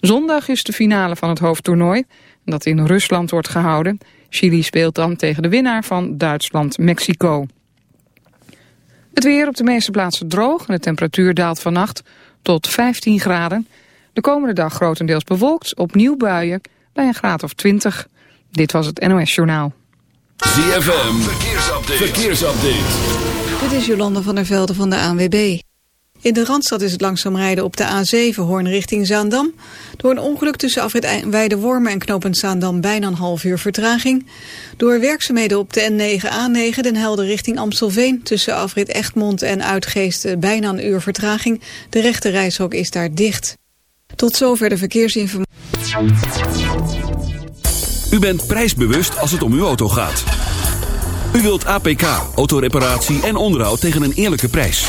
Zondag is de finale van het hoofdtoernooi, dat in Rusland wordt gehouden. Chili speelt dan tegen de winnaar van Duitsland-Mexico. Het weer op de meeste plaatsen droog en de temperatuur daalt vannacht tot 15 graden. De komende dag grotendeels bewolkt, opnieuw buien bij een graad of 20. Dit was het NOS Journaal. ZFM, verkeersupdate. verkeersupdate. Dit is Jolande van der Velde van de ANWB. In de Randstad is het langzaam rijden op de A7 Hoorn richting Zaandam. Door een ongeluk tussen afrit Weidewormen en knooppunt Zaandam bijna een half uur vertraging. Door werkzaamheden op de N9A9 Den Helder richting Amstelveen... tussen afrit Echtmond en Uitgeest bijna een uur vertraging. De rechte reishok is daar dicht. Tot zover de verkeersinformatie. U bent prijsbewust als het om uw auto gaat. U wilt APK, autoreparatie en onderhoud tegen een eerlijke prijs.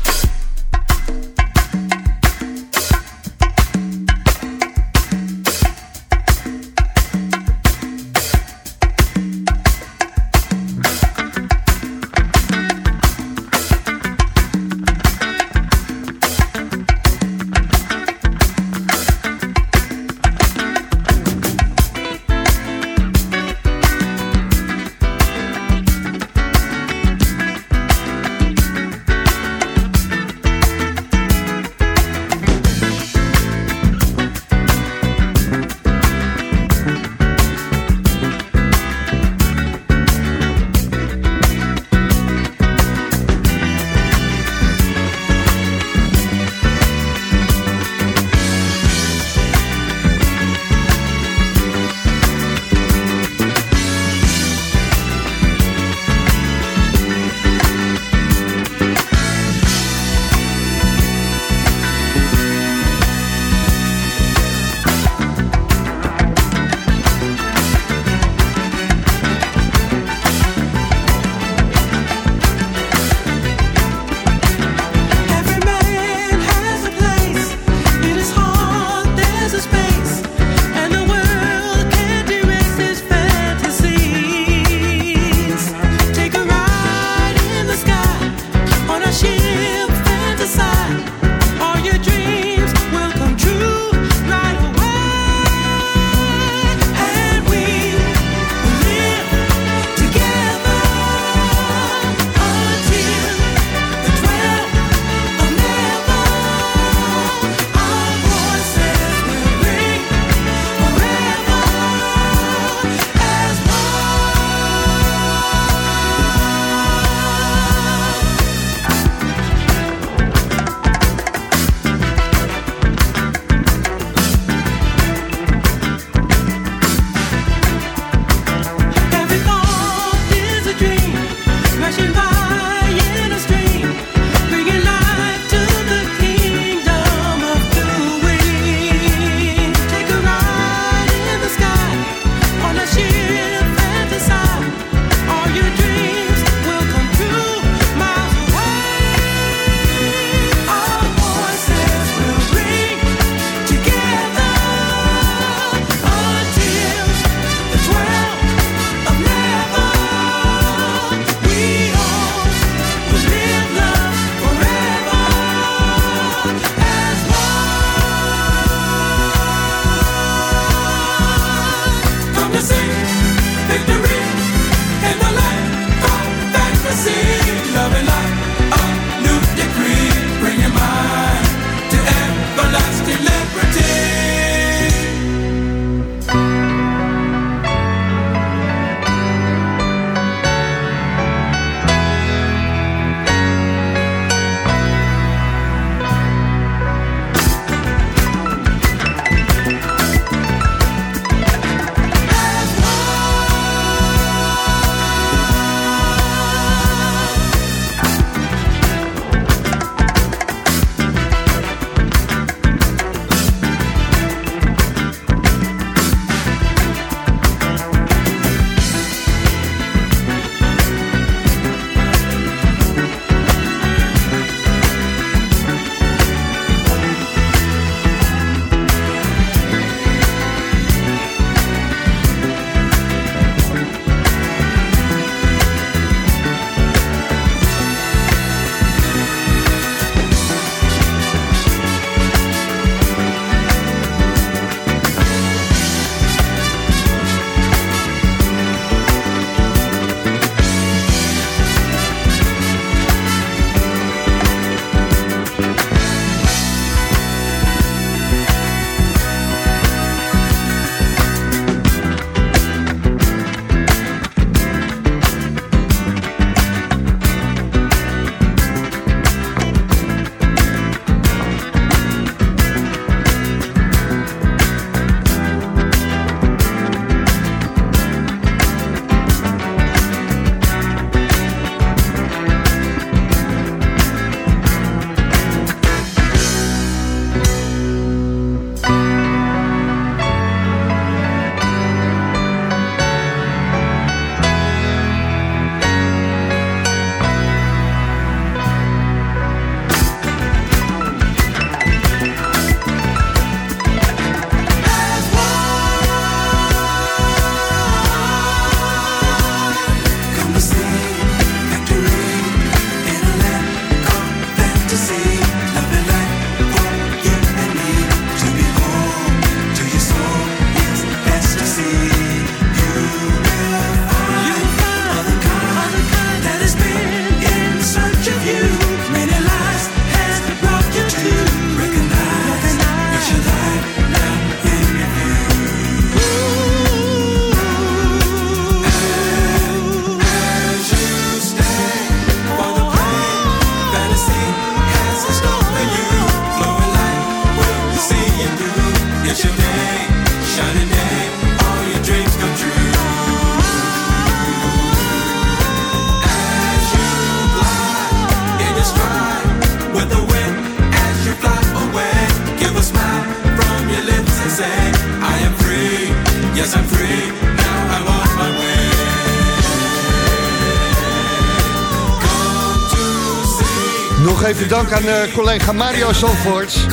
Aan uh, collega Mario Zandvoort.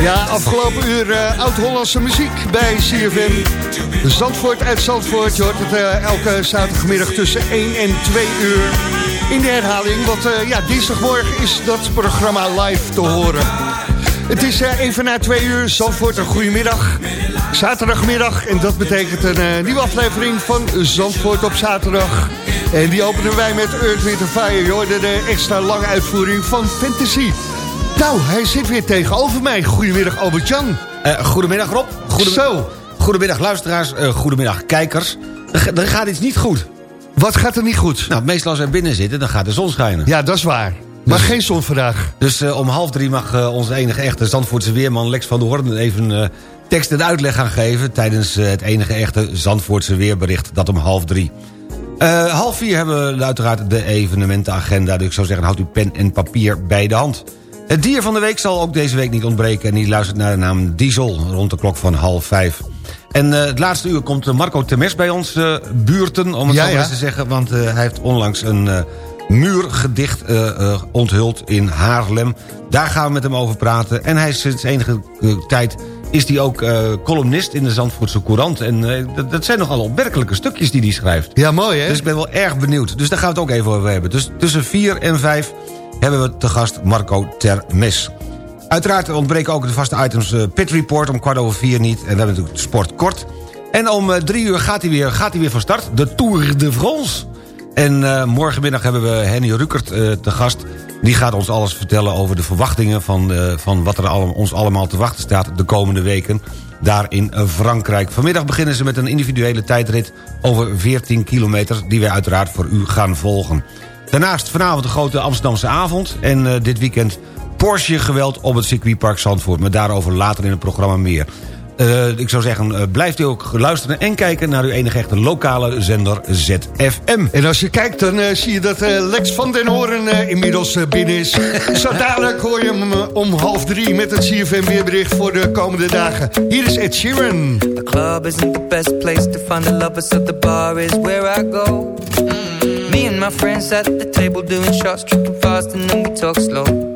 Ja, afgelopen uur uh, oud-Hollandse muziek bij CFM. Zandvoort uit Zandvoort. Je hoort het uh, elke zaterdagmiddag tussen 1 en 2 uur in de herhaling. Want ja, dinsdagmorgen is dat programma live te horen. Het is even na 2 uur. Zandvoort, een goedemiddag. Zaterdagmiddag. En dat betekent een nieuwe aflevering van Zandvoort op zaterdag. En die openen wij met Earth, Wind Fire. Je hoorde de extra lange uitvoering van Fantasy. Nou, hij zit weer tegenover mij. Goedemiddag Albert-Jan. Uh, goedemiddag Rob. Goedemiddag, Zo. Goedemiddag luisteraars, uh, goedemiddag kijkers. Er, er, gaat iets niet goed. Wat gaat er niet goed? Nou, meestal als wij binnen zitten, dan gaat de zon schijnen. Ja, dat is waar. Maar dus, geen zon vandaag. Dus uh, om half drie mag uh, onze enige echte Zandvoortse weerman Lex van der Hoorn even uh, tekst en uitleg gaan geven... tijdens het enige echte Zandvoortse weerbericht, dat om half drie. Uh, half vier hebben we uiteraard de evenementenagenda. Dus ik zou zeggen, houd uw pen en papier bij de hand. Het dier van de week zal ook deze week niet ontbreken... en die luistert naar de naam Diesel rond de klok van half vijf. En uh, het laatste uur komt Marco Temes bij ons uh, buurten, om het ja, zo maar eens te zeggen. Want hij heeft onlangs een muurgedicht onthuld in Haarlem. Daar gaan we met hem over praten. En hij is sinds enige tijd is hij ook uh, columnist in de Zandvoortse Courant. En uh, dat, dat, zijn nogal opmerkelijke stukjes die hij schrijft. Ja, mooi hè? Dus ik ben wel erg benieuwd. Dus daar gaan we het ook even over hebben. Dus tussen 4 en 5 hebben we te gast Marco Termes. Uiteraard ontbreken ook de vaste items uh, Pit Report om kwart over vier niet. En we hebben natuurlijk sport kort. En om drie uur gaat hij, weer, gaat hij weer van start. De Tour de France. En morgenmiddag hebben we Henny Rukert uh, te gast. Die gaat ons alles vertellen over de verwachtingen... van, uh, van wat er ons allemaal te wachten staat de komende weken... daar in Frankrijk. Vanmiddag beginnen ze met een individuele tijdrit over 14 kilometer... die wij uiteraard voor u gaan volgen. Daarnaast vanavond de grote Amsterdamse avond... en dit weekend Porsche-geweld op het circuitpark Zandvoort. Maar daarover later in het programma meer. Uh, ik zou zeggen, uh, blijft u ook luisteren en kijken... naar uw enige echte lokale zender ZFM. En als je kijkt, dan uh, zie je dat Lex van den Hoorn inmiddels binnen is. Zo dadelijk hoor je hem om half drie met het ZFM weerbericht... voor de komende dagen. Hier is Ed Sheeran. The club isn't the best place to find the lovers... so the bar is where I go. Mm. Me and my friends at the table doing shots... tripping fast and then we talk slow.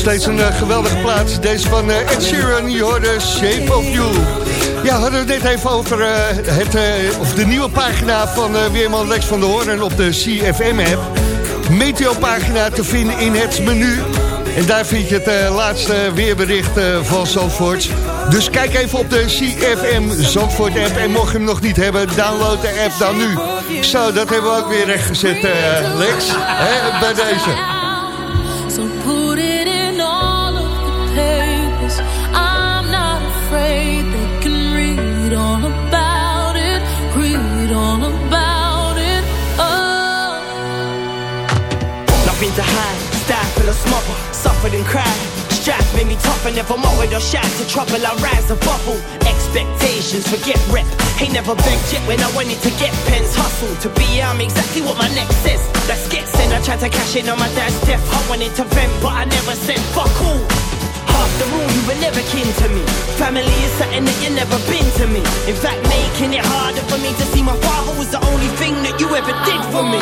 steeds een eh, geweldige plaats. Deze van eh, Ed Sheeran, je hoorde Shape of You. Ja, we hadden het net even over eh, het, of de nieuwe pagina van Weerman Lex van der Hoorn op de CFM-app. Meteopagina te vinden in het menu. En daar vind je het laatste weerbericht van Zandvoort. Dus kijk even op de CFM Zandvoort-app. En mocht je hem nog niet hebben, download de app dan nu. Zo, dat hebben we ook weer rechtgezet, Lex. Bij deze. And cried. Strife made me tough and never molded or shy to trouble. I rise and bubble. Expectations, forget rep. Ain't never begged yet when I wanted to get pens. Hustle to be, I'm exactly what my next says. That's get sent. I tried to cash in on my dad's death. I wanted to vent, but I never said fuck all. Half the rule, you were never kin to me. Family is something that you never been to me. In fact, making it harder for me to see my father was the only thing that you ever did for me.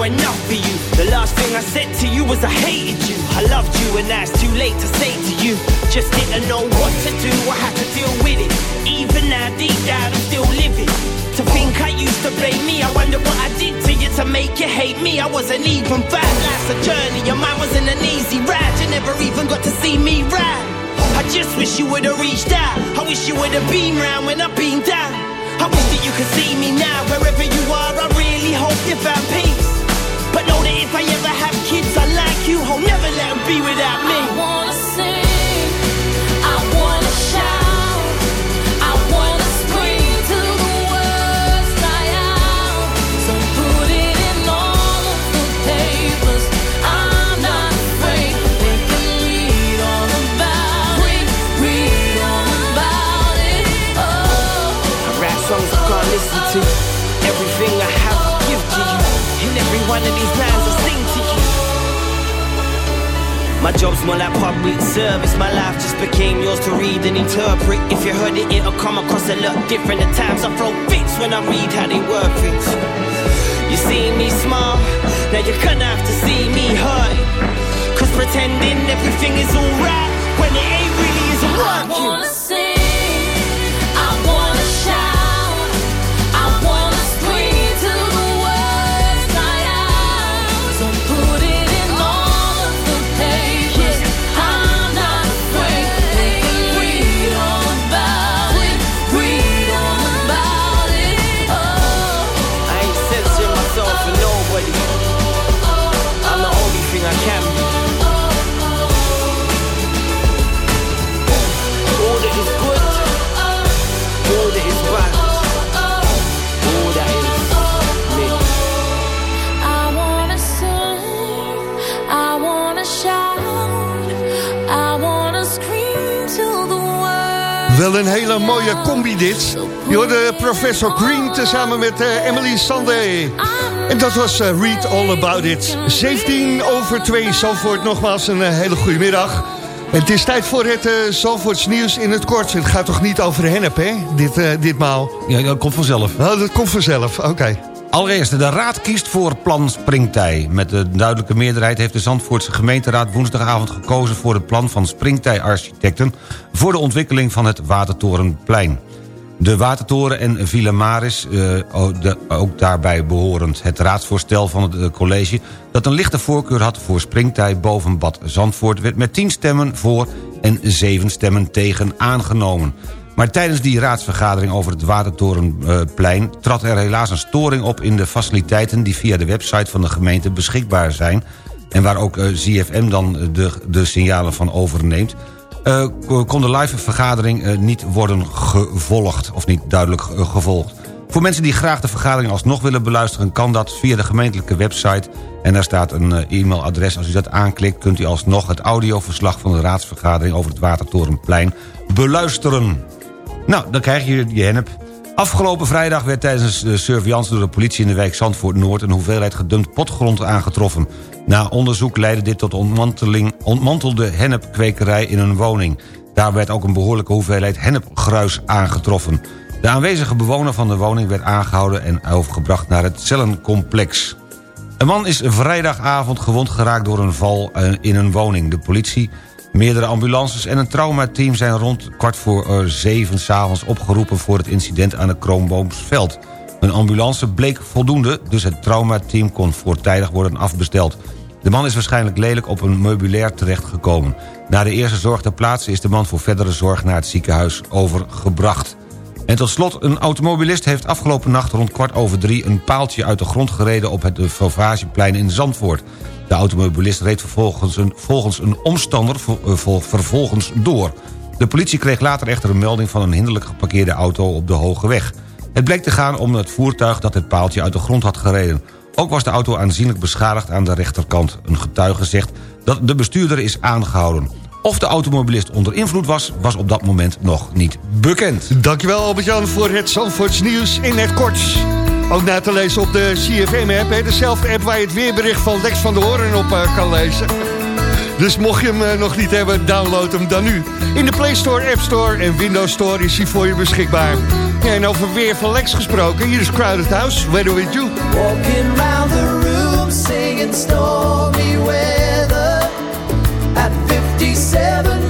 Saw enough for you. The last thing I said to you was, I hated you. I loved you, and now it's too late to say to you. Just didn't know what to do, I had to deal with it. Even now, deep down, I'm still living. To think I used to blame me, I wonder what I did to you to make you hate me. I wasn't even bad, life's a journey, and mine wasn't an easy ride. You never even got to see me ride. I just wish you would've reached out. I wish you would've been round when I've been down. I wish that you could see me now, wherever you are. I really hope you found peace. If I ever have kids, I like you. I'll never let them be without me. I wanna of these lines sing to you. My job's more like public service. My life just became yours to read and interpret. If you heard it, it'll come across a lot different. At times I throw fits when I read how they work it. You see me smile, now you're gonna have to see me hurt. Cause pretending everything is alright Professor Green tezamen met eh, Emily Sandé. En dat was eh, Read All About It. 17 over 2 Zandvoort. Nogmaals een eh, hele goede middag. Het is tijd voor het uh, Zandvoorts nieuws in het kort. Het gaat toch niet over hennep, hè? Dit, ditmaal. Ja, dat komt vanzelf. Nou, dat komt vanzelf. Oké. Allereerst, de Raad kiest voor plan Springtij. Met de duidelijke meerderheid heeft de Zandvoortse gemeenteraad... woensdagavond gekozen voor het plan van Springtij Architecten... voor de ontwikkeling van het Watertorenplein. De Watertoren en Villa Maris, eh, ook daarbij behorend het raadsvoorstel van het eh, college... dat een lichte voorkeur had voor springtij boven Bad Zandvoort... werd met 10 stemmen voor en 7 stemmen tegen aangenomen. Maar tijdens die raadsvergadering over het Watertorenplein... trad er helaas een storing op in de faciliteiten... die via de website van de gemeente beschikbaar zijn... en waar ook eh, ZFM dan de, de signalen van overneemt... eh, kon de live vergadering eh, niet worden gevolgd... of niet duidelijk eh, gevolgd. Voor mensen die graag de vergadering alsnog willen beluisteren... kan dat via de gemeentelijke website. En daar staat een e-mailadres. Als u dat aanklikt kunt u alsnog het audioverslag... van de raadsvergadering over het Watertorenplein beluisteren. Nou, dan krijg je je hennep. Afgelopen vrijdag werd tijdens de surveillance door de politie in de wijk Zandvoort-Noord... een hoeveelheid gedumpt potgrond aangetroffen. Na onderzoek leidde dit tot ontmanteling, ontmantelde hennepkwekerij in een woning. Daar werd ook een behoorlijke hoeveelheid hennepgruis aangetroffen. De aanwezige bewoner van de woning werd aangehouden... en overgebracht naar het cellencomplex. Een man is vrijdagavond gewond geraakt door een val eh, in een woning. De politie, meerdere ambulances en een traumateam... zijn rond kwart voor eh, zeven s'avonds opgeroepen... voor het incident aan de Kroonboomsveld. Een ambulance bleek voldoende, dus het traumateam kon voortijdig worden afbesteld. De man is waarschijnlijk lelijk op een meubilair terechtgekomen. Na de eerste zorg ter plaatse is de man voor verdere zorg... naar het ziekenhuis overgebracht. En tot slot, een automobilist heeft afgelopen nacht rond kwart over drie... een paaltje uit de grond gereden op het Fauvageplein in Zandvoort. De automobilist reed vervolgens een, volgens een omstander eh, vol- vervolgens door. De politie kreeg later echter een melding van een hinderlijk geparkeerde auto op de Hoge Weg. Het bleek te gaan om het voertuig dat het paaltje uit de grond had gereden. Ook was de auto aanzienlijk beschadigd aan de rechterkant. Een getuige zegt dat de bestuurder is aangehouden. Of de automobilist onder invloed was, was op dat moment nog niet bekend. Dankjewel Albert-Jan voor het Zandvoorts nieuws in het kort. Ook na te lezen op de CFM-app, dezelfde app waar je het weerbericht van Lex van de Hoorn op eh, kan lezen. Dus mocht je hem eh, nog niet hebben, download hem dan nu. In de Play Store, App Store en Windows Store is hij voor je beschikbaar. Ja, en over weer van Lex gesproken, hier is Crowded House, Weather With You. Walking round the room singing stormy weather at 57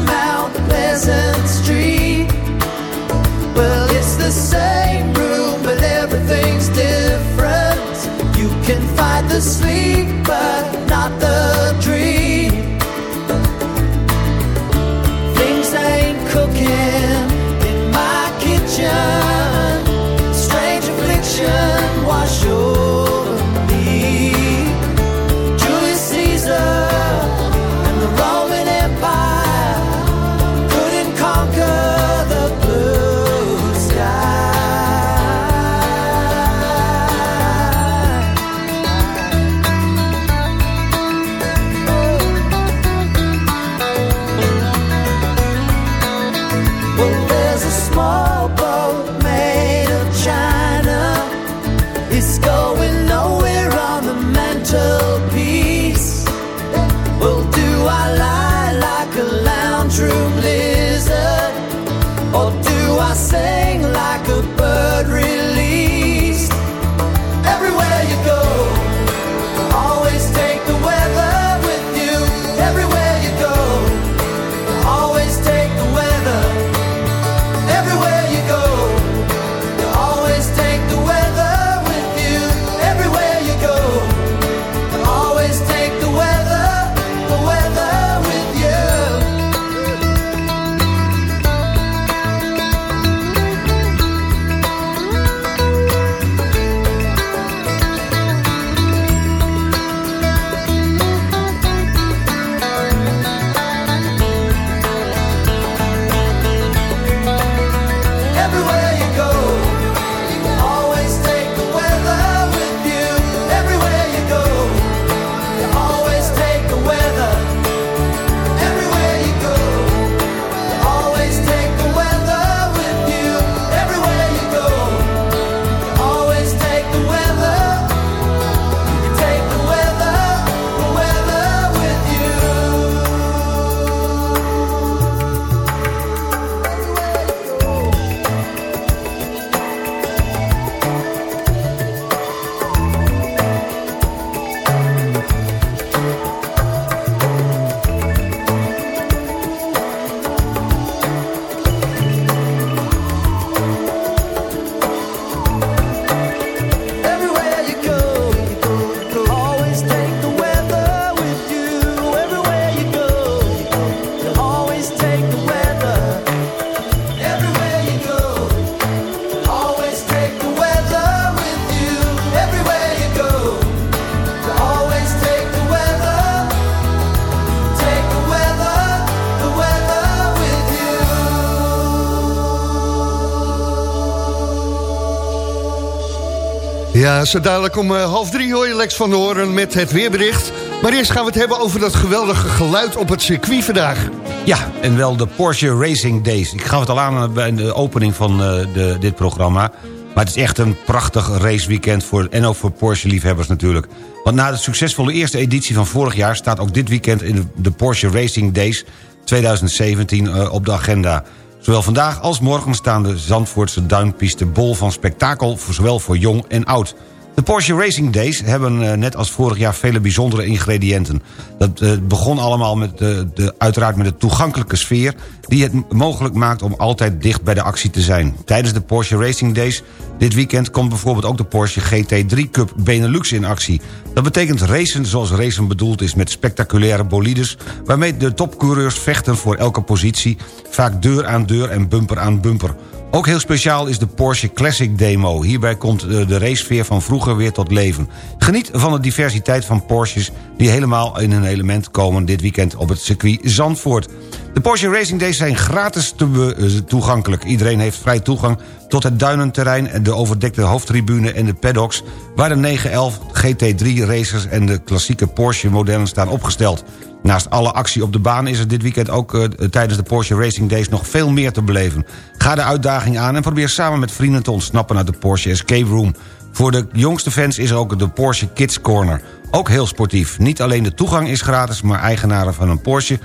Ja, zo dadelijk om eh, half drie hoor je Lex van de Hoorn met het weerbericht. Maar eerst gaan we het hebben over dat geweldige geluid op het circuit vandaag. Ja, en wel de Porsche Racing Days. Ik gaf het al aan bij de opening van eh, de, dit programma. Maar het is echt een prachtig raceweekend voor, en ook voor Porsche-liefhebbers natuurlijk. Want na de succesvolle eerste editie van vorig jaar... staat ook dit weekend in de, Porsche Racing Days 2017 eh, op de agenda. Zowel vandaag als morgen staan de Zandvoortse duinpiste bol van spektakel... Zowel voor jong en oud. De Porsche Racing Days hebben eh, net als vorig jaar vele bijzondere ingrediënten. Dat eh, begon allemaal met de, de, uiteraard met de toegankelijke sfeer... die het mogelijk maakt om altijd dicht bij de actie te zijn. Tijdens de Porsche Racing Days dit weekend komt bijvoorbeeld ook de Porsche GT3 Cup Benelux in actie. Dat betekent racen zoals racen bedoeld is met spectaculaire bolides... waarmee de topcoureurs vechten voor elke positie... vaak deur aan deur en bumper aan bumper... Ook heel speciaal is de Porsche Classic Demo. Hierbij komt eh, de racesfeer van vroeger weer tot leven. Geniet van de diversiteit van Porsches die helemaal in hun element komen... dit weekend op het circuit Zandvoort. De Porsche Racing Days zijn gratis te eh, toegankelijk. Iedereen heeft vrij toegang tot het duinenterrein... de overdekte hoofdtribune en de paddocks... waar de 911 GT3 racers en de klassieke Porsche-modellen staan opgesteld. Naast alle actie op de baan is er dit weekend ook uh, tijdens de Porsche Racing Days nog veel meer te beleven. Ga de uitdaging aan en probeer samen met vrienden te ontsnappen uit de Porsche Escape Room. Voor de jongste fans is er ook de Porsche Kids Corner. Ook heel sportief. Niet alleen de toegang is gratis, maar eigenaren van een Porsche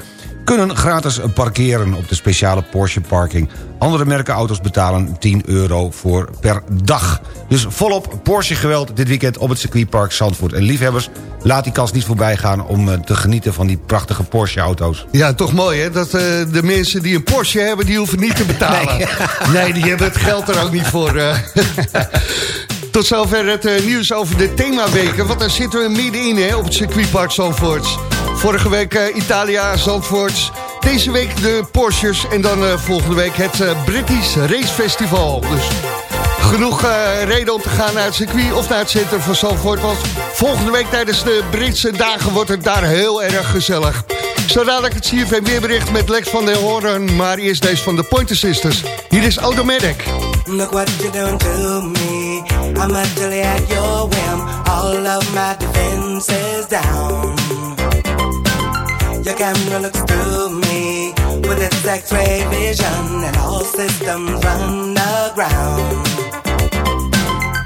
kunnen gratis parkeren op de speciale Porsche parking. Andere merken auto's betalen 10 euro voor per dag. Dus volop Porsche geweld dit weekend op het circuitpark Zandvoort. En liefhebbers, laat die kans niet voorbij gaan om eh, te genieten van die prachtige Porsche auto's. Ja, toch mooi hè, dat eh, de mensen die een Porsche hebben, die hoeven niet te betalen. Nee, nee die hebben het geld er ook niet voor. eh. Tot zover het nieuws over de themaweken. Want daar zitten we middenin hè, op het circuitpark Zandvoort. Vorige week eh, Italia, Zandvoort. Deze week de Porsches. En dan eh, volgende week het eh, British Race Festival. Dus genoeg reden om te gaan naar het circuit of naar het centrum van Zandvoort. Want volgende week tijdens de Britse dagen wordt het daar heel erg gezellig. Zo dadelijk het CFM weerbericht met Lex van der Hoorn. Maar eerst deze van de Pointer Sisters. Hier is Automatic. Look what to me. I'm at your whim. All of my defenses down. Your camera looks through me with its X-ray vision, and all systems run aground.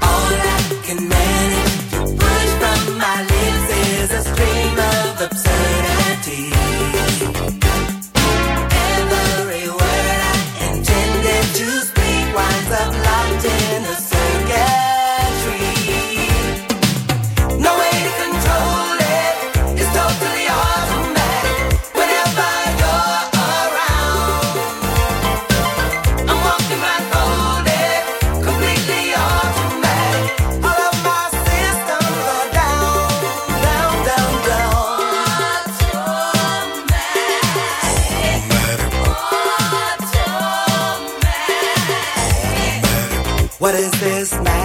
All I can manage to push from my lips is a stream of obscenity. Every word I intended to speak winds up What is this? Madness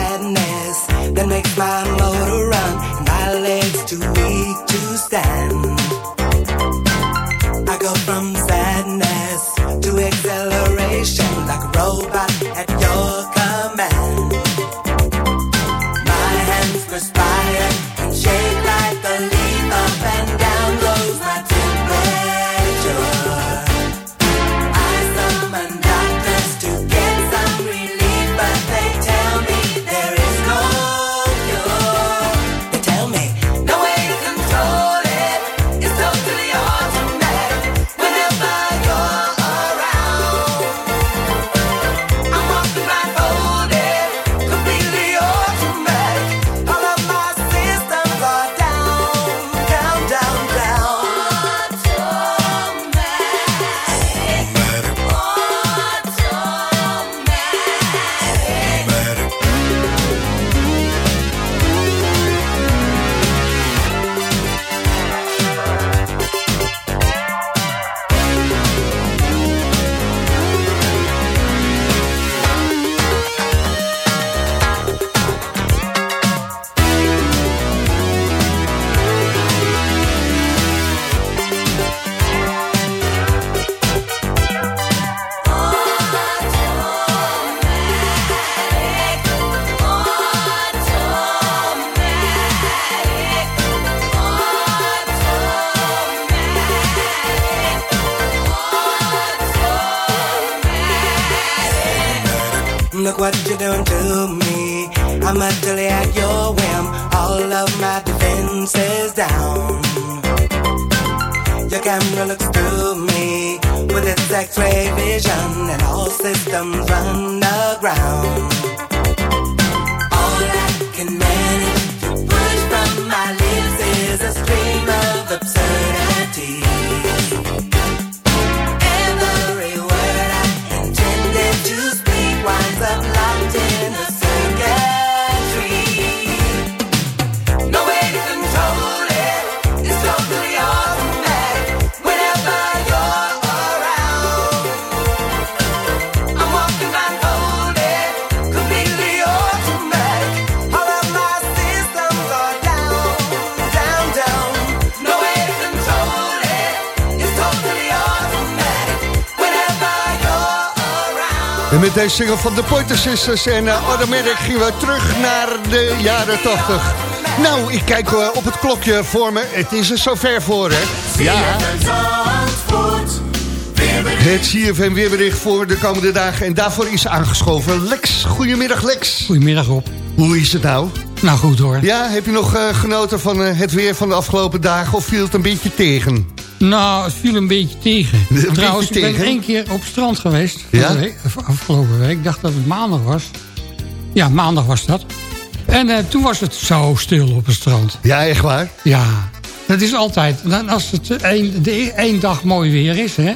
single van de Pointer Sisters en uh, Automatic gingen we terug naar de jaren 80. Nou, ik kijk eh, op het klokje voor me. Het is er zover voor, hè? Ja, het CFM weerbericht voor de komende dagen. En daarvoor is aangeschoven Lex. Goedemiddag, Lex. Goedemiddag Rob. Hoe is het nou? Nou goed hoor. Ja, heb je nog eh, genoten van eh, het weer van de afgelopen dagen of viel het een beetje tegen? Nou, het viel een beetje tegen. Een Trouwens, beetje ik ben tegen? één keer op het strand geweest. Ja? week- afgelopen week. Ik dacht dat het maandag was. Ja, maandag was dat. En eh, toen was het zo stil op het strand. Ja, echt waar? Ja, dat is altijd. Dan, als het één, de e- één dag mooi weer is, hè,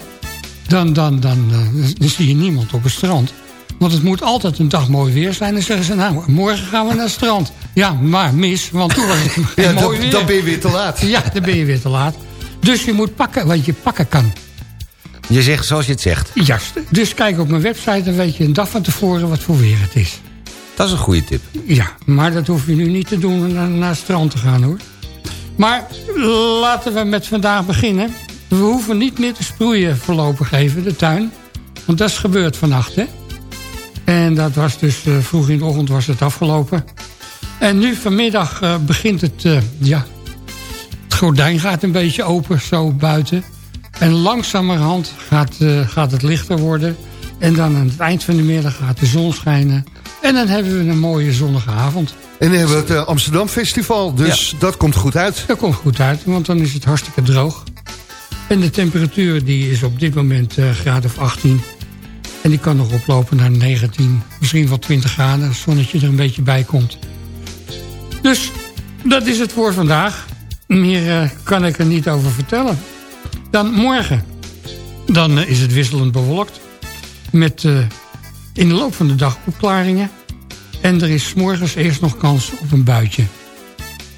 dan, dan, dan, eh, dan zie je niemand op het strand. Want het moet altijd een dag mooi weer zijn. Dan zeggen ze, nou, morgen gaan we naar het strand. Ja, maar mis, want toen was het Ja, mooi weer. dan ben je weer te laat. Ja, dan ben je weer te laat. Dus je moet pakken wat je pakken kan. Je zegt zoals je het zegt. Juist. Dus kijk op mijn website, dan weet je een dag van tevoren wat voor weer het is. Dat is een goede tip. Ja, maar dat hoef je nu niet te doen om naar, naar het strand te gaan hoor. Maar laten we met vandaag beginnen. We hoeven niet meer te sproeien voorlopig even, de tuin. Want dat is gebeurd vannacht, hè. En dat was dus eh, vroeg in de ochtend was het afgelopen. En nu vanmiddag eh, begint het, eh, ja... Het gordijn gaat een beetje open, zo buiten. En langzamerhand gaat, eh, gaat het lichter worden. En dan aan het eind van de middag gaat de zon schijnen. En dan hebben we een mooie zonnige avond. En dan hebben we het eh, Amsterdam Festival, dus dat komt goed uit. Dat komt goed uit, want dan is het hartstikke droog. En de temperatuur die is op dit moment eh graad of 18. En die kan nog oplopen naar 19, misschien wel 20 graden... als het zonnetje er een beetje bij komt. Dus dat is het voor vandaag. Meer eh, kan ik er niet over vertellen. Dan morgen. Dan eh, is het wisselend bewolkt. Met eh, in de loop van de dag opklaringen. En er is 's morgens eerst nog kans op een buitje.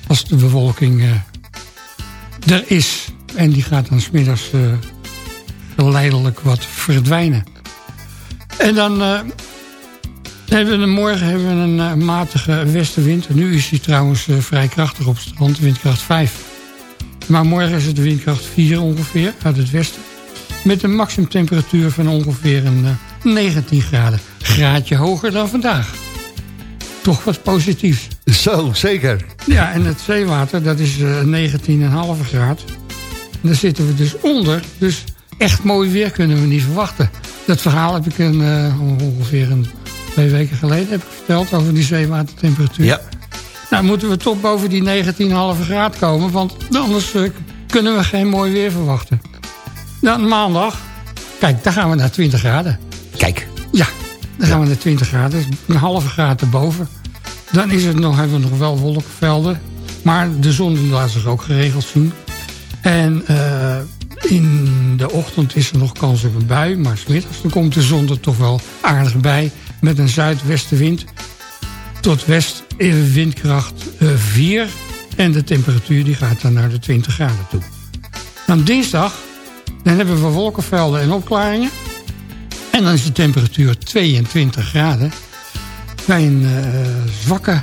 Als de bewolking er is. En die gaat dan smiddags geleidelijk wat verdwijnen. En dan hebben we morgen hebben we een matige westenwind. Nu is die trouwens vrij krachtig op strand, windkracht 5. Maar morgen is het windkracht 4 ongeveer uit het westen. Met een maximumtemperatuur van ongeveer een eh, 19 graden. Graadje hoger dan vandaag. Toch wat positiefs. Zo, zeker. Ja, en het zeewater, dat is eh 19,5 graad. En daar zitten we dus onder. Dus echt mooi weer kunnen we niet verwachten. Dat verhaal heb ik een, eh, ongeveer een, twee weken geleden heb ik verteld... over die zeewatertemperatuur. Ja. Nou, moeten we toch boven die 19,5 graad komen... want anders eh, kunnen we geen mooi weer verwachten. Dan maandag, kijk, daar gaan we naar 20 graden. Kijk. Ja, dan gaan we naar 20 graden. Dus een halve graad erboven. Dan is het nog, hebben we nog wel wolkenvelden. Maar de zon laat zich ook geregeld zien. En eh, in de ochtend is er nog kans op een bui. Maar smiddags komt de zon er toch wel aardig bij. Met een zuidwestenwind tot west in windkracht eh, 4. En de temperatuur die gaat dan naar de 20 graden toe. Dan dinsdag dan hebben we wolkenvelden en opklaringen. En dan is de temperatuur 22 graden. Bij een eh, zwakke,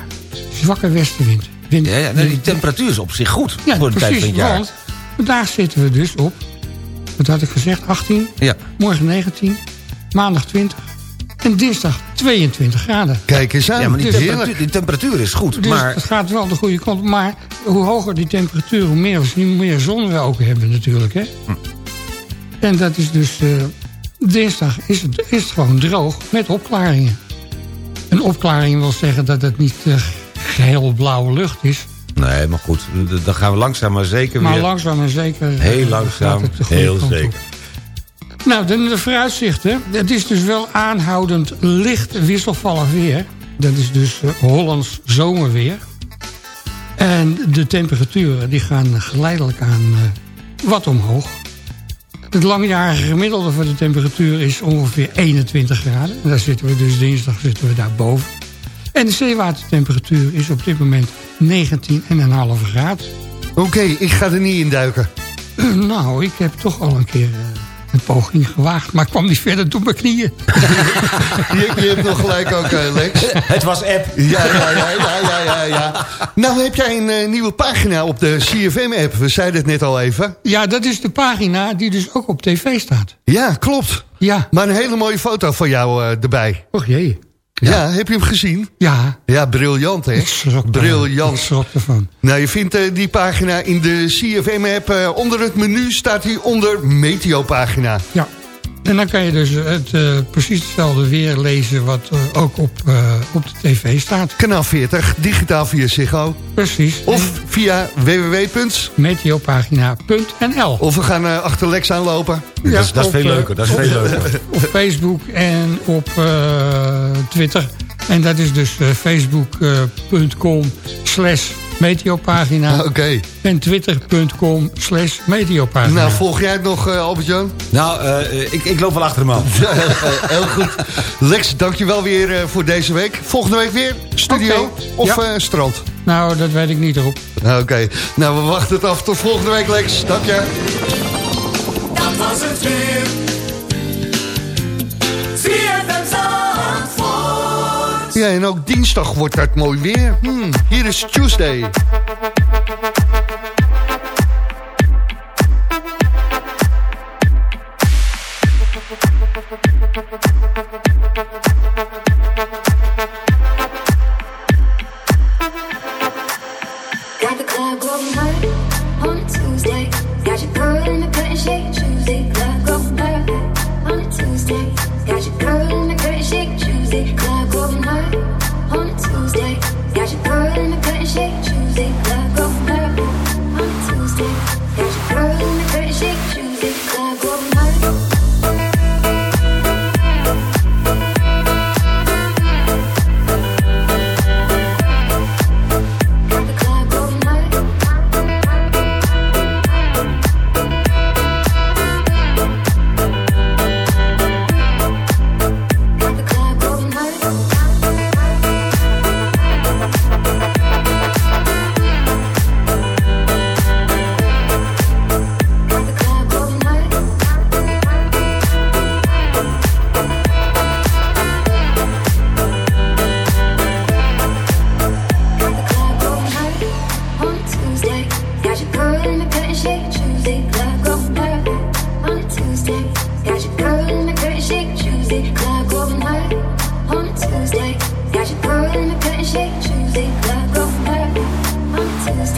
zwakke westenwind. Wind, Ja, ja, nee, die temperatuur is op zich goed ja, voor de tijd van het jaar. want vandaag zitten we dus op, wat had ik gezegd, 18, Ja. morgen 19, maandag 20 en dinsdag 22 graden. Kijk eens aan, ja, maar die heerlijk. temperatuur, die temperatuur is goed. Dus maar het gaat wel de goede kant op. Maar hoe hoger die temperatuur, hoe meer, hoe meer zon we ook hebben natuurlijk. Hè? Hm. En dat is dus... eh, dinsdag is het, is het gewoon droog met opklaringen. een opklaring wil zeggen dat het niet eh, geheel blauwe lucht is. Nee, maar goed, dan gaan we langzaam maar zeker Maar weer... langzaam en zeker... eh, Heel gaat langzaam, heel op. Nou, de, de vooruitzichten. Het is dus wel aanhoudend licht wisselvallig weer. Dat is dus eh, Hollands zomerweer. En de temperaturen die gaan geleidelijk aan eh, wat omhoog. Het langjarige gemiddelde voor de temperatuur is ongeveer 21 graden. En daar zitten we dus dinsdag zitten we daar boven. En de zeewatertemperatuur is op dit moment 19,5 graden. Oké, ik ga er niet in duiken. Nou, ik heb toch al een keer eh, een poging gewaagd. Maar ik kwam niet verder door mijn knieën. Je, je hebt nog gelijk ook, eh, Lex. Het was app. Ja, ja, ja, ja, ja, ja, ja. Nou heb jij een eh, nieuwe pagina op de CFM-app. We zeiden het net al even. Ja, dat is de pagina die dus ook op tv staat. Ja, klopt. Ja. Maar een hele mooie foto van jou eh, erbij. Och jee. Ja. heb je hem gezien? Ja. Ja, briljant hè? Briljant. Schrok ervan. Nou, je vindt eh, die pagina in de CFM-app. eh, onder het menu staat hij onder Meteo-pagina. Ja. En dan kan je dus het, eh, precies hetzelfde weer lezen wat eh, ook op, eh, op de tv staat. Kanaal 40, digitaal via Ziggo. Precies. Of via www. Meteopagina.nl Of we gaan eh, achter Lex aanlopen. Ja, dat is, dat is op, veel leuker, dat is op- veel leuker. Op Facebook en op eh, Twitter. En dat is dus eh, facebook.com slash meteopagina. Oké. En twitter.com slash meteopagina. Nou, volg jij het nog, eh, Albert-Jan? Nou, eh, ik, ik loop wel achter hem aan. Ja, heel- goed. Lex, dankjewel weer eh, voor deze week. Volgende week weer studio of Ja. eh, strand? Nou, dat weet ik niet erop. Oké, nou we wachten het af. Tot volgende week, Lex. Dank je. Dat was het weer. Ja, en ook dinsdag wordt het mooi weer. Hmm, hier is Tuesday.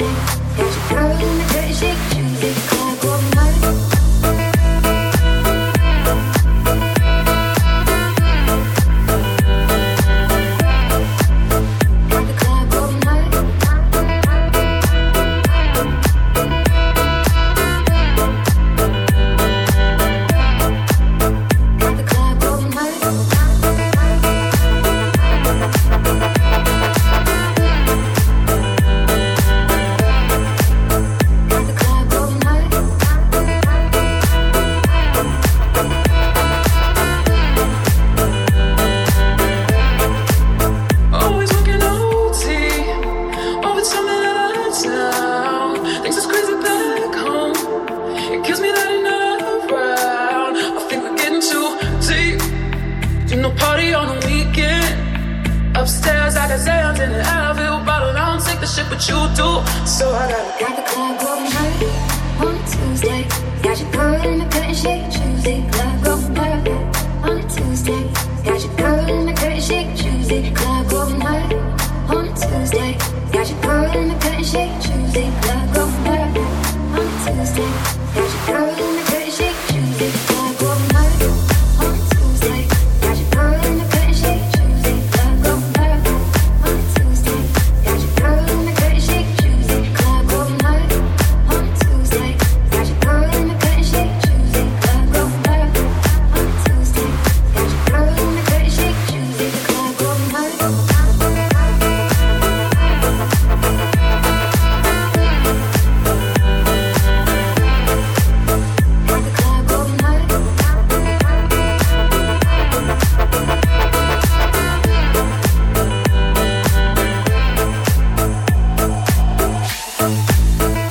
A Tuesday. Got your girl in the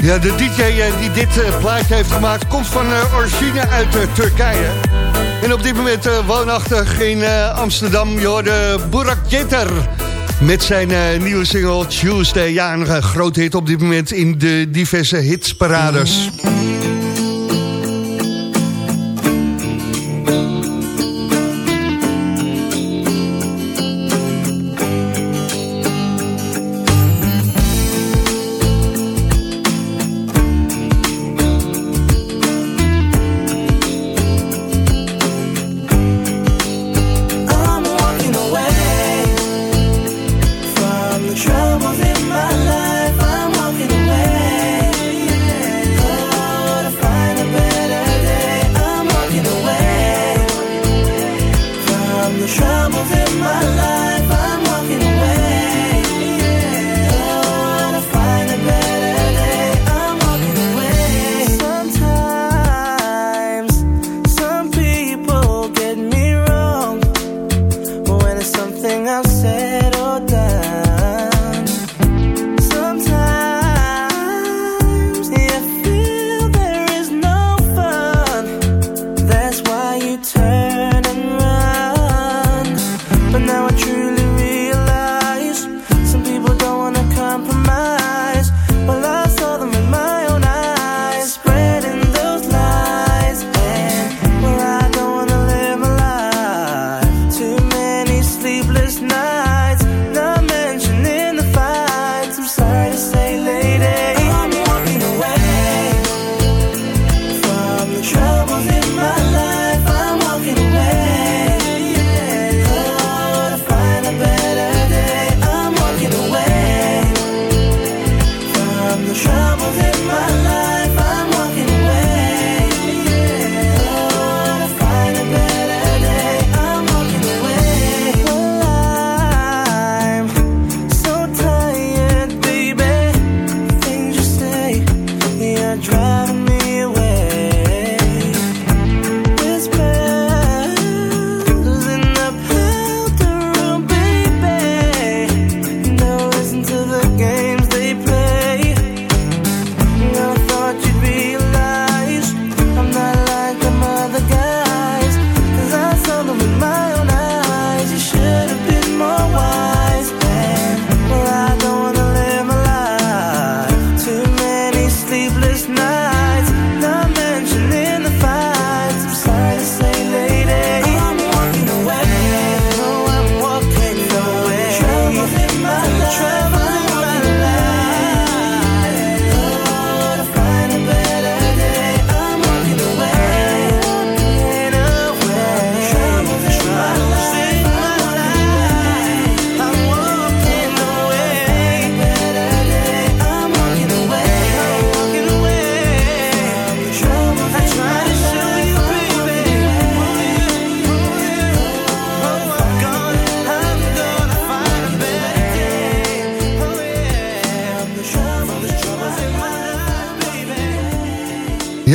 Ja, de DJ eh, die dit eh, plaatje heeft gemaakt komt van eh, origine uit Turkije. En op dit moment woonachtig in Amsterdam, je hoorde Burak Yeter. Met zijn nieuwe single Tuesday. Ja, een groot hit op dit moment in de diverse hitsparades.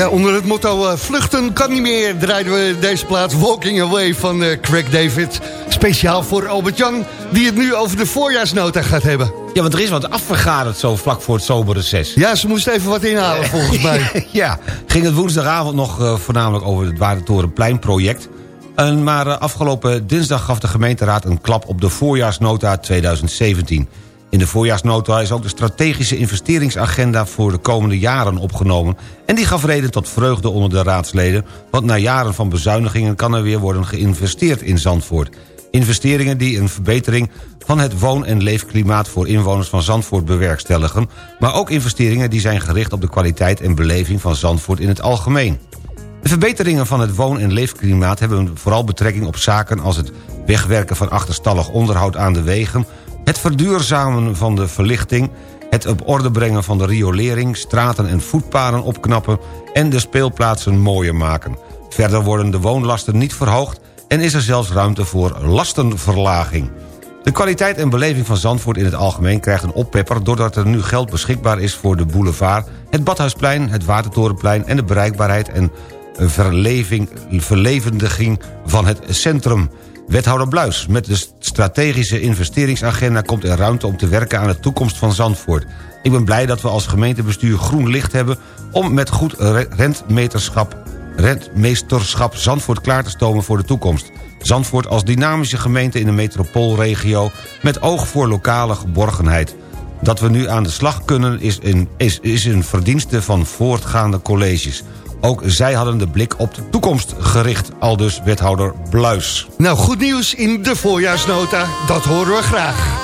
Ja, onder het motto eh, vluchten kan niet meer... draaiden we deze plaat Walking Away van eh, Craig David. Speciaal voor Albert-Jan, die het nu over de voorjaarsnota gaat hebben. Ja, want er is wat afvergaderd zo vlak voor het zomerreces. Ja, ze moest even wat inhalen volgens mij. ja, ging het woensdagavond nog eh, voornamelijk over het Watertorenpleinproject. En maar afgelopen dinsdag gaf de gemeenteraad een klap op de voorjaarsnota 2017. In de voorjaarsnota is ook de strategische investeringsagenda voor de komende jaren opgenomen. En die gaf reden tot vreugde onder de raadsleden, want na jaren van bezuinigingen kan er weer worden geïnvesteerd in Zandvoort. Investeringen die een verbetering van het woon- en leefklimaat voor inwoners van Zandvoort bewerkstelligen, maar ook investeringen die zijn gericht op de kwaliteit en beleving van Zandvoort in het algemeen. De verbeteringen van het woon- en leefklimaat hebben vooral betrekking op zaken als het wegwerken van achterstallig onderhoud aan de wegen, het verduurzamen van de verlichting, het op orde brengen van de riolering, straten en voetpaden opknappen en de speelplaatsen mooier maken. Verder worden de woonlasten niet verhoogd en is er zelfs ruimte voor lastenverlaging. De kwaliteit en beleving van Zandvoort in het algemeen krijgt een oppepper... doordat er nu geld beschikbaar is voor de boulevard... het Badhuisplein, het Watertorenplein en de bereikbaarheid... en verleving, verlevendiging van het centrum. Wethouder Bluis, met de strategische investeringsagenda... komt er ruimte om te werken aan de toekomst van Zandvoort. Ik ben blij dat we als gemeentebestuur groen licht hebben... om met goed rentmeesterschap Zandvoort klaar te stomen voor de toekomst. Zandvoort als dynamische gemeente in de metropoolregio... met oog voor lokale geborgenheid. Dat we nu aan de slag kunnen is een, is, is een verdienste van voortgaande colleges. Ook zij hadden de blik op de toekomst gericht, aldus wethouder Bluis. Nou, goed nieuws in de voorjaarsnota. Dat horen we graag.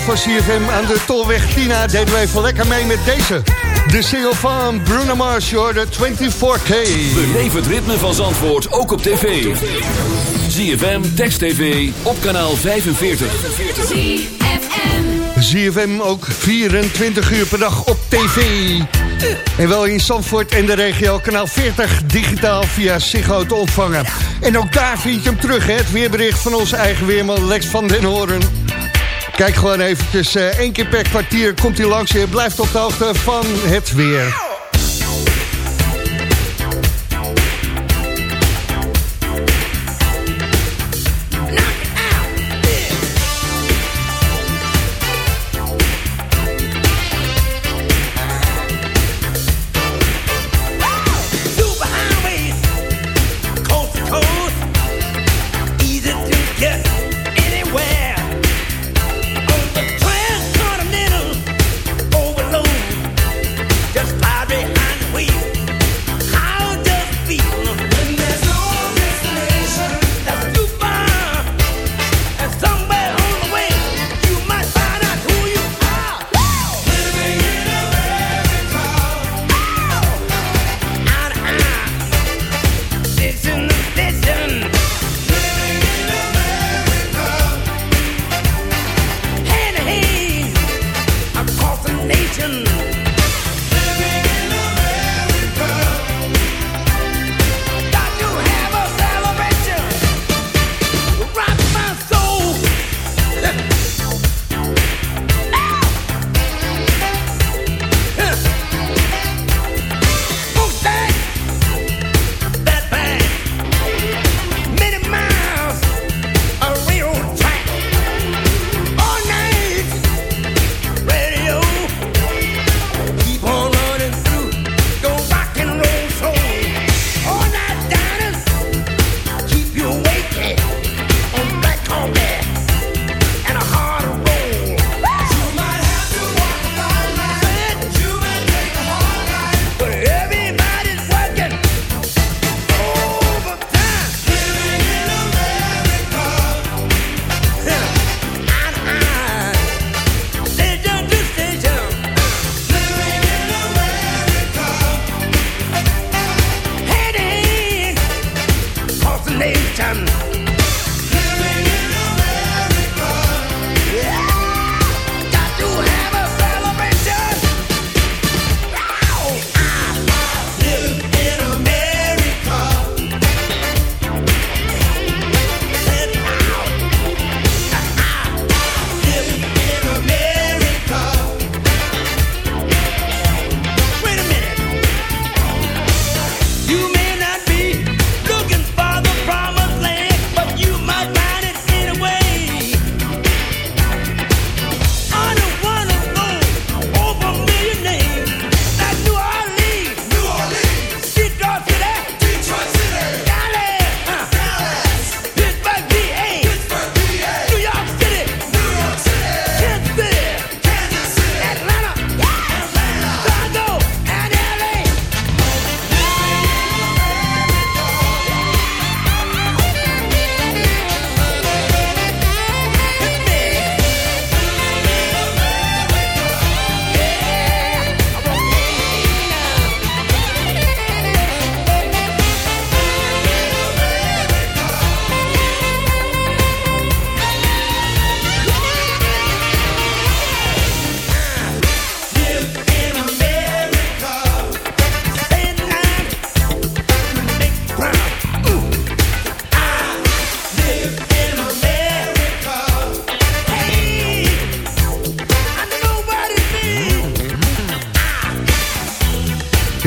van CFM aan de Tolweg Tina deden we even lekker mee met deze. De single van Bruno Mars, de 24K. Beleef het ritme van Zandvoort ook op tv. ZFM, Text TV, op kanaal 45. ZFM ook 24 uur per dag op tv. En wel in Zandvoort en de regio kanaal 40 digitaal via Ziggo te ontvangen. En ook daar vind je hem terug, hè? het weerbericht van onze eigen weerman Lex van den Hoorn. Kijk gewoon eventjes, eh, één keer per kwartier komt hij langs je blijft op de hoogte van het weer.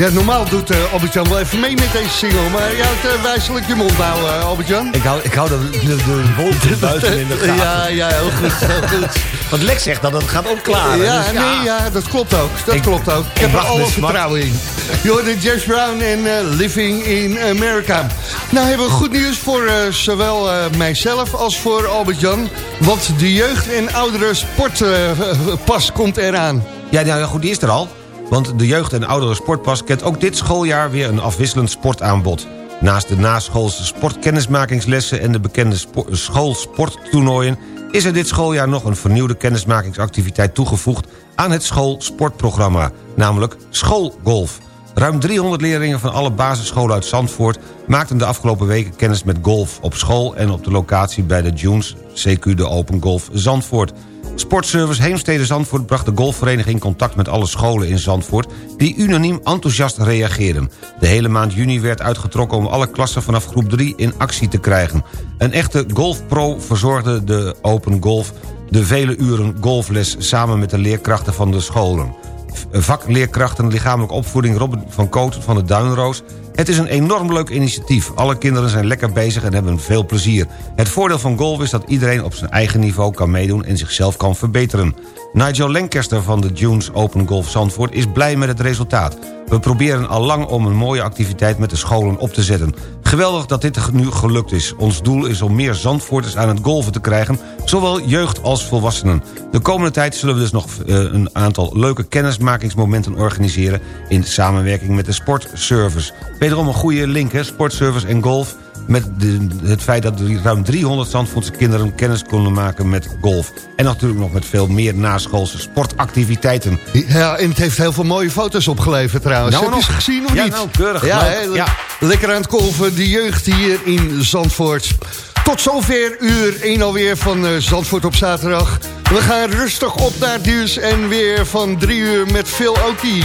Ja, normaal doet uh, Albert-Jan wel even mee met deze single. Maar ja, het uh, wijselijk je mond nou, uh, Albert-Jan. Ik hou, ik hou de, de, de buiten in de gaten. Ja, ja, heel goed, heel goed. Want Lex zegt dat het gaat ook klaar. Ja, dus, nee, ja, dat klopt ook. Dat ik, klopt ook. Ik, heb er alle vertrouwen in. Je James Brown en Living in America. Nou hebben we goed nieuws voor zowel mijzelf als voor Albert-Jan. Want de jeugd- en oudere sportpas komt eraan. Ja, nou, goed, die is er al. Want de jeugd- en oudere sportpas kent ook dit schooljaar weer een afwisselend sportaanbod. Naast de naschoolse sportkennismakingslessen en de bekende schoolsporttoernooien... is er dit schooljaar nog een vernieuwde kennismakingsactiviteit toegevoegd aan het schoolsportprogramma, namelijk schoolgolf. Ruim 300 leerlingen van alle basisscholen uit Zandvoort... maakten de afgelopen weken kennis met golf op school... en op de locatie bij de Dunes CQ de Open Golf Zandvoort... Sportservice Heemstede Zandvoort bracht de golfvereniging in contact met alle scholen in Zandvoort... die unaniem enthousiast reageerden. De hele maand juni werd uitgetrokken om alle klassen vanaf groep 3 in actie te krijgen. Een echte golfpro verzorgde de Open Golf de vele uren golfles samen met de leerkrachten van de scholen. Vakleerkrachten lichamelijke opvoeding Robin van Kooten van de Duinroos het is een enorm leuk initiatief. Alle kinderen zijn lekker bezig en hebben veel plezier. Het voordeel van golf is dat iedereen op zijn eigen niveau kan meedoen... en zichzelf kan verbeteren. Nigel Lancaster van de Dunes Open Golf Zandvoort is blij met het resultaat. We proberen al lang om een mooie activiteit met de scholen op te zetten. Geweldig dat dit nu gelukt is. Ons doel is om meer Zandvoorters aan het golven te krijgen... zowel jeugd als volwassenen. De komende tijd zullen we dus nog uh, een aantal leuke kennismakingsmomenten organiseren... in samenwerking met de Sportservice. Wederom een goede link, hè? Sportservice en golf met de, het feit dat ruim 300 Zandvoortse kinderen kennis konden maken met golf. En natuurlijk nog met veel meer naschoolse sportactiviteiten. Ja, en het heeft heel veel mooie foto's opgeleverd trouwens. Nou, Heb je ze gezien of ja, niet? nou, keurig. Ja, ja, lekker aan het golven, de jeugd hier in Zandvoort. Tot zover uur 1 alweer van uh, Zandvoort op zaterdag. We gaan rustig op naar het nieuws en weer van 3 uur met veel Okie.